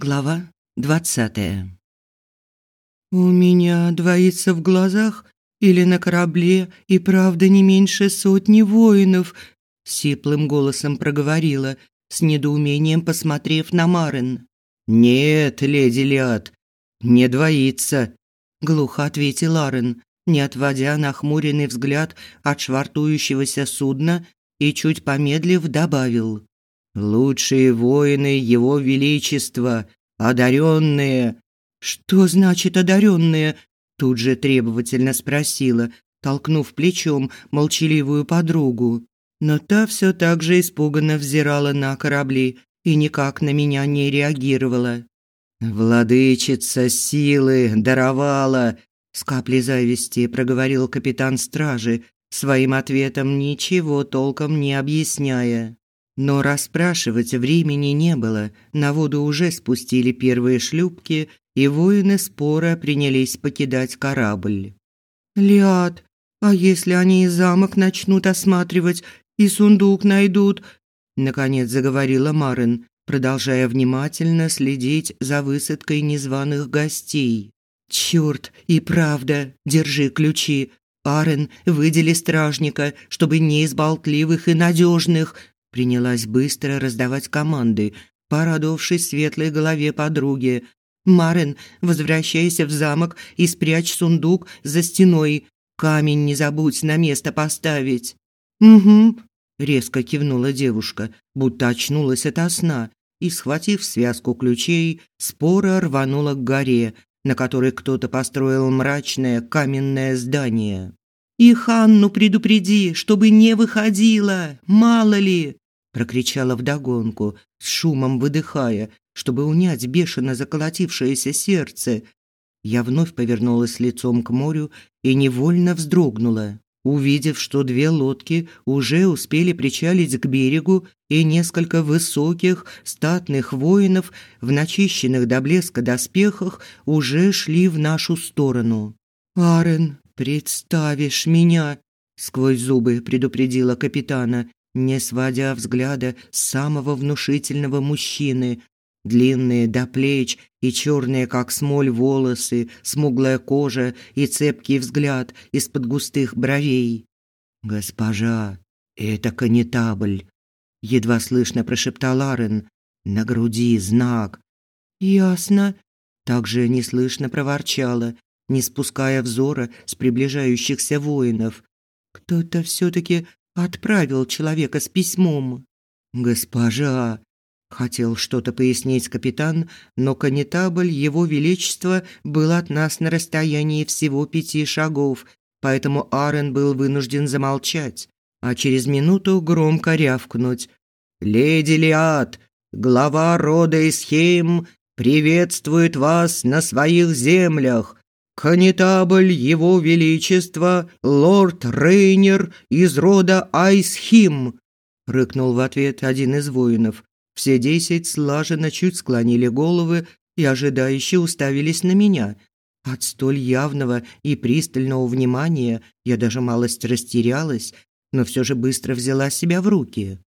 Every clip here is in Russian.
Глава двадцатая. У меня двоится в глазах, или на корабле и правда не меньше сотни воинов, сиплым голосом проговорила, с недоумением посмотрев на Марен. Нет, леди Лиад, не двоится, глухо ответил Арен, не отводя нахмуренный взгляд от швартующегося судна и чуть помедлив добавил: Лучшие воины его величества, одаренные. Что значит одаренные? Тут же требовательно спросила, толкнув плечом молчаливую подругу. Но та все так же испуганно взирала на корабли и никак на меня не реагировала. Владычица силы даровала, с каплей зависти проговорил капитан стражи, своим ответом ничего толком не объясняя. Но расспрашивать времени не было. На воду уже спустили первые шлюпки, и воины спора принялись покидать корабль. «Лиад, а если они и замок начнут осматривать, и сундук найдут?» Наконец заговорила Марин, продолжая внимательно следить за высадкой незваных гостей. «Чёрт, и правда, держи ключи. Арен, выдели стражника, чтобы не из болтливых и надежных, принялась быстро раздавать команды, порадовавшись светлой голове подруги. «Марен, возвращайся в замок и спрячь сундук за стеной. Камень не забудь на место поставить». «Угу», – резко кивнула девушка, будто очнулась ото сна, и, схватив связку ключей, спора рванула к горе, на которой кто-то построил мрачное каменное здание. «И Ханну предупреди, чтобы не выходила, мало ли!» прокричала вдогонку, с шумом выдыхая, чтобы унять бешено заколотившееся сердце. Я вновь повернулась лицом к морю и невольно вздрогнула, увидев, что две лодки уже успели причалить к берегу, и несколько высоких, статных воинов в начищенных до блеска доспехах уже шли в нашу сторону. «Арен, представишь меня!» сквозь зубы предупредила капитана не сводя взгляда с самого внушительного мужчины. Длинные до плеч и черные, как смоль, волосы, смуглая кожа и цепкий взгляд из-под густых бровей. «Госпожа, это канетабль!» — едва слышно прошептал Арен. «На груди знак». «Ясно», — также неслышно проворчала, не спуская взора с приближающихся воинов. «Кто-то все-таки отправил человека с письмом. Госпожа, хотел что-то пояснить капитан, но конетабль его величества был от нас на расстоянии всего пяти шагов, поэтому Арен был вынужден замолчать, а через минуту громко рявкнуть: "Леди Лиад, глава рода Исхейм, приветствует вас на своих землях. «Конетабль его величества, лорд Рейнер из рода Айсхим!» – рыкнул в ответ один из воинов. Все десять слаженно чуть склонили головы и ожидающе уставились на меня. От столь явного и пристального внимания я даже малость растерялась, но все же быстро взяла себя в руки.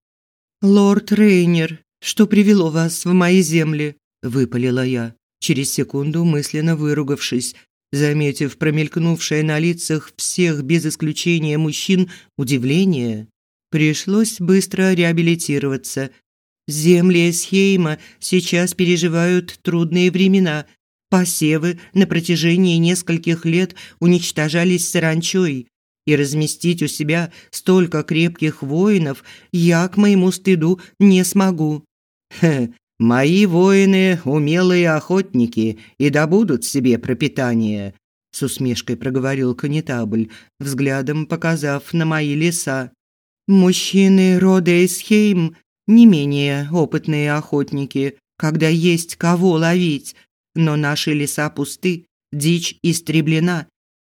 «Лорд Рейнер, что привело вас в мои земли?» – выпалила я, через секунду мысленно выругавшись заметив промелькнувшее на лицах всех без исключения мужчин удивление, пришлось быстро реабилитироваться. Земли Эсхейма сейчас переживают трудные времена. Посевы на протяжении нескольких лет уничтожались саранчой, и разместить у себя столько крепких воинов я, к моему стыду, не смогу. Хе, Мои воины умелые охотники и добудут себе пропитание, с усмешкой проговорил канетабль, взглядом показав на мои леса. Мужчины рода Эсхейм не менее опытные охотники, когда есть кого ловить, но наши леса пусты, дичь истреблена,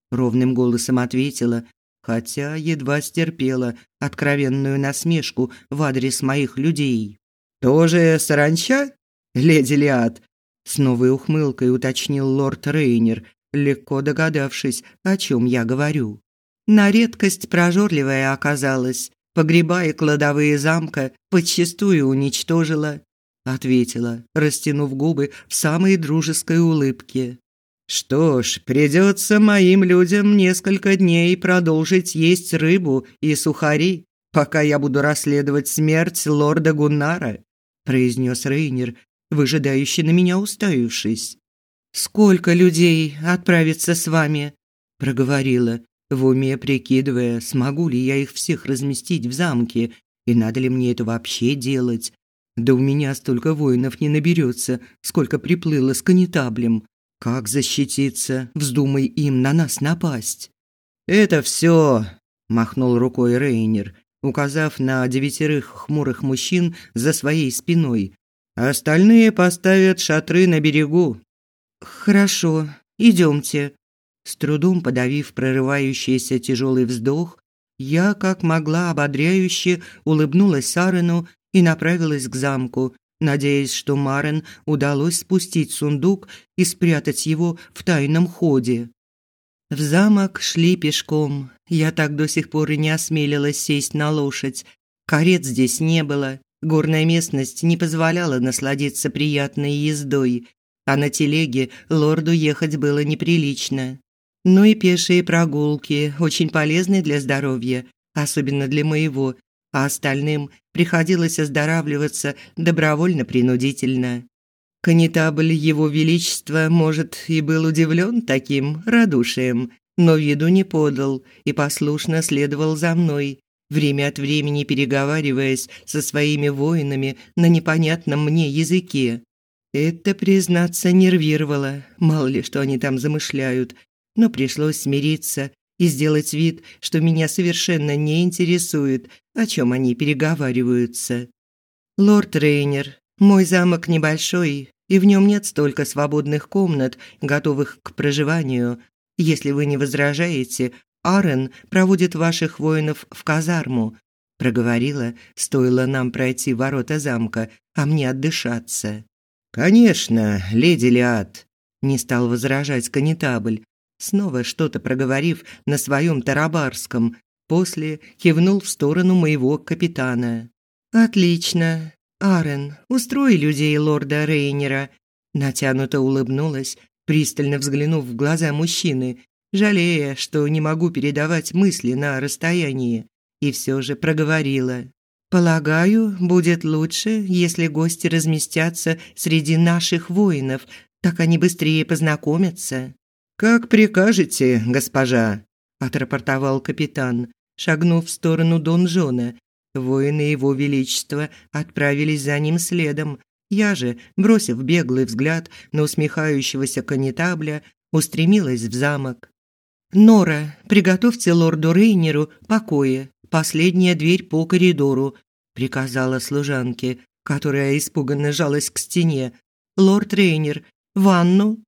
ровным голосом ответила, хотя едва стерпела откровенную насмешку в адрес моих людей. «Тоже саранча, леди Лиад?» С новой ухмылкой уточнил лорд Рейнер, легко догадавшись, о чем я говорю. На редкость прожорливая оказалась. Погреба и кладовые замка подчистую уничтожила. ответила, растянув губы в самой дружеской улыбке. Что ж, придется моим людям несколько дней продолжить есть рыбу и сухари, пока я буду расследовать смерть лорда Гуннара, произнес Рейнер, выжидающе на меня уставившись. Сколько людей отправится с вами? проговорила, в уме прикидывая, смогу ли я их всех разместить в замке и надо ли мне это вообще делать. Да у меня столько воинов не наберется, сколько приплыло с канитаблем. Как защититься, вздумай им на нас напасть? Это все, махнул рукой Рейнер, указав на девятерых хмурых мужчин за своей спиной. Остальные поставят шатры на берегу. Хорошо, идемте. С трудом подавив прорывающийся тяжелый вздох, я, как могла ободряюще, улыбнулась Сарену и направилась к замку, надеясь, что Марен удалось спустить сундук и спрятать его в тайном ходе. В замок шли пешком. Я так до сих пор и не осмелилась сесть на лошадь. Карет здесь не было. Горная местность не позволяла насладиться приятной ездой, а на телеге лорду ехать было неприлично. Но и пешие прогулки очень полезны для здоровья, особенно для моего, а остальным приходилось оздоравливаться добровольно-принудительно. Конетабль Его Величества, может, и был удивлен таким радушием, но виду не подал и послушно следовал за мной, время от времени переговариваясь со своими воинами на непонятном мне языке. Это, признаться, нервировало, мало ли что они там замышляют, но пришлось смириться и сделать вид, что меня совершенно не интересует, о чем они переговариваются. Лорд Рейнер, мой замок небольшой, и в нем нет столько свободных комнат, готовых к проживанию. Если вы не возражаете, Арен проводит ваших воинов в казарму, проговорила, стоило нам пройти ворота замка, а мне отдышаться. Конечно, леди Лиад, не стал возражать канитабль, снова что-то проговорив на своем тарабарском, после кивнул в сторону моего капитана. Отлично. Арен, устрой людей лорда Рейнера. Натянуто улыбнулась, пристально взглянув в глаза мужчины, жалея, что не могу передавать мысли на расстоянии, и все же проговорила: Полагаю, будет лучше, если гости разместятся среди наших воинов, так они быстрее познакомятся. «Как прикажете, госпожа», – отрапортовал капитан, шагнув в сторону донжона. Воины его величества отправились за ним следом. Я же, бросив беглый взгляд на усмехающегося канитабля, устремилась в замок. «Нора, приготовьте лорду Рейнеру покои. Последняя дверь по коридору», – приказала служанке, которая испуганно жалась к стене. «Лорд Рейнер, ванну?»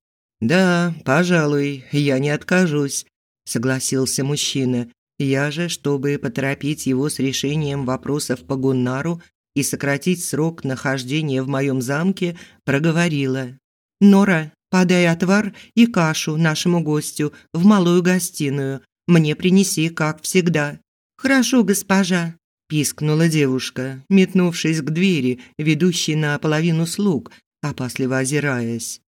«Да, пожалуй, я не откажусь», – согласился мужчина. Я же, чтобы поторопить его с решением вопросов по Гуннару и сократить срок нахождения в моем замке, проговорила. «Нора, подай отвар и кашу нашему гостю в малую гостиную. Мне принеси, как всегда». «Хорошо, госпожа», – пискнула девушка, метнувшись к двери, ведущей на половину слуг, опасливо озираясь.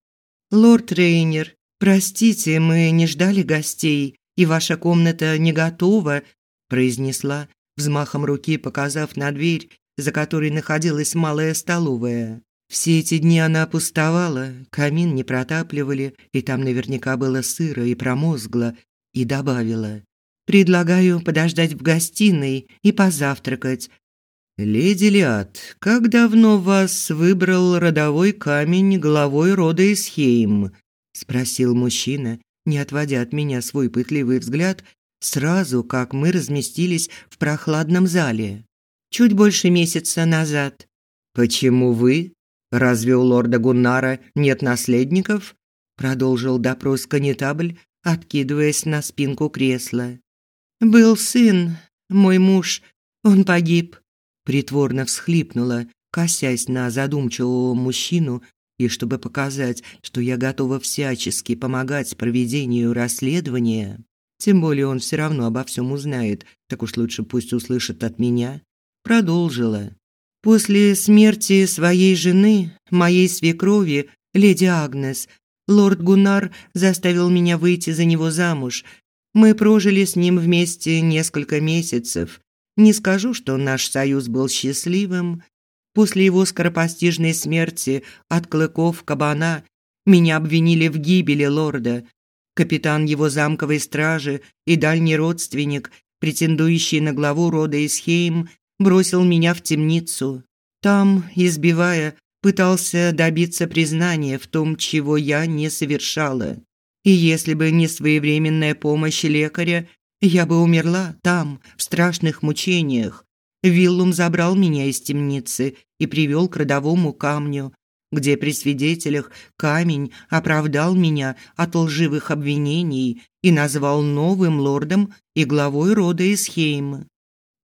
«Лорд Рейнер, простите, мы не ждали гостей, и ваша комната не готова», произнесла, взмахом руки показав на дверь, за которой находилась малая столовая. Все эти дни она пустовала, камин не протапливали, и там наверняка было сыро и промозгло, и добавила: "Предлагаю подождать в гостиной и позавтракать, «Леди Лиад, как давно вас выбрал родовой камень главой рода Исхейм?» – спросил мужчина, не отводя от меня свой пытливый взгляд, сразу как мы разместились в прохладном зале. «Чуть больше месяца назад». «Почему вы? Разве у лорда Гуннара нет наследников?» – продолжил допрос канетабль, откидываясь на спинку кресла. «Был сын, мой муж, он погиб притворно всхлипнула, косясь на задумчивого мужчину, и чтобы показать, что я готова всячески помогать проведению расследования, тем более он все равно обо всем узнает, так уж лучше пусть услышит от меня, продолжила. После смерти своей жены, моей свекрови, леди Агнес, лорд Гуннар заставил меня выйти за него замуж. Мы прожили с ним вместе несколько месяцев. Не скажу, что наш союз был счастливым. После его скоропостижной смерти от клыков кабана меня обвинили в гибели лорда. Капитан его замковой стражи и дальний родственник, претендующий на главу рода Исхейм, бросил меня в темницу. Там, избивая, пытался добиться признания в том, чего я не совершала. И если бы не своевременная помощь лекаря, я бы умерла там, в страшных мучениях. Виллум забрал меня из темницы и привел к родовому камню, где при свидетелях камень оправдал меня от лживых обвинений и назвал новым лордом и главой рода Исхейма.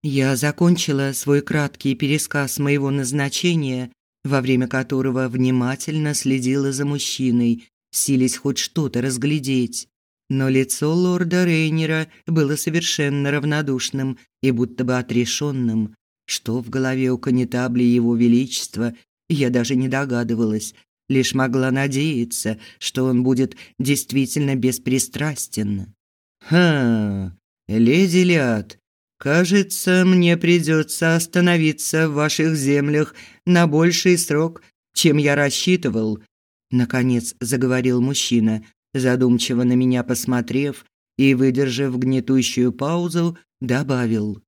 Я закончила свой краткий пересказ моего назначения, во время которого внимательно следила за мужчиной, силясь хоть что-то разглядеть. Но лицо лорда Рейнера было совершенно равнодушным и будто бы отрешенным. Что в голове у конетабли его величества, я даже не догадывалась, лишь могла надеяться, что он будет действительно беспристрастен. «Ха, леди Лиад, Кажется, мне придется остановиться в ваших землях на больший срок, чем я рассчитывал, наконец заговорил мужчина, задумчиво на меня посмотрев и выдержав гнетущую паузу, добавил: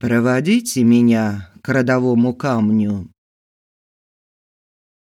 Проводите меня к родовому камню.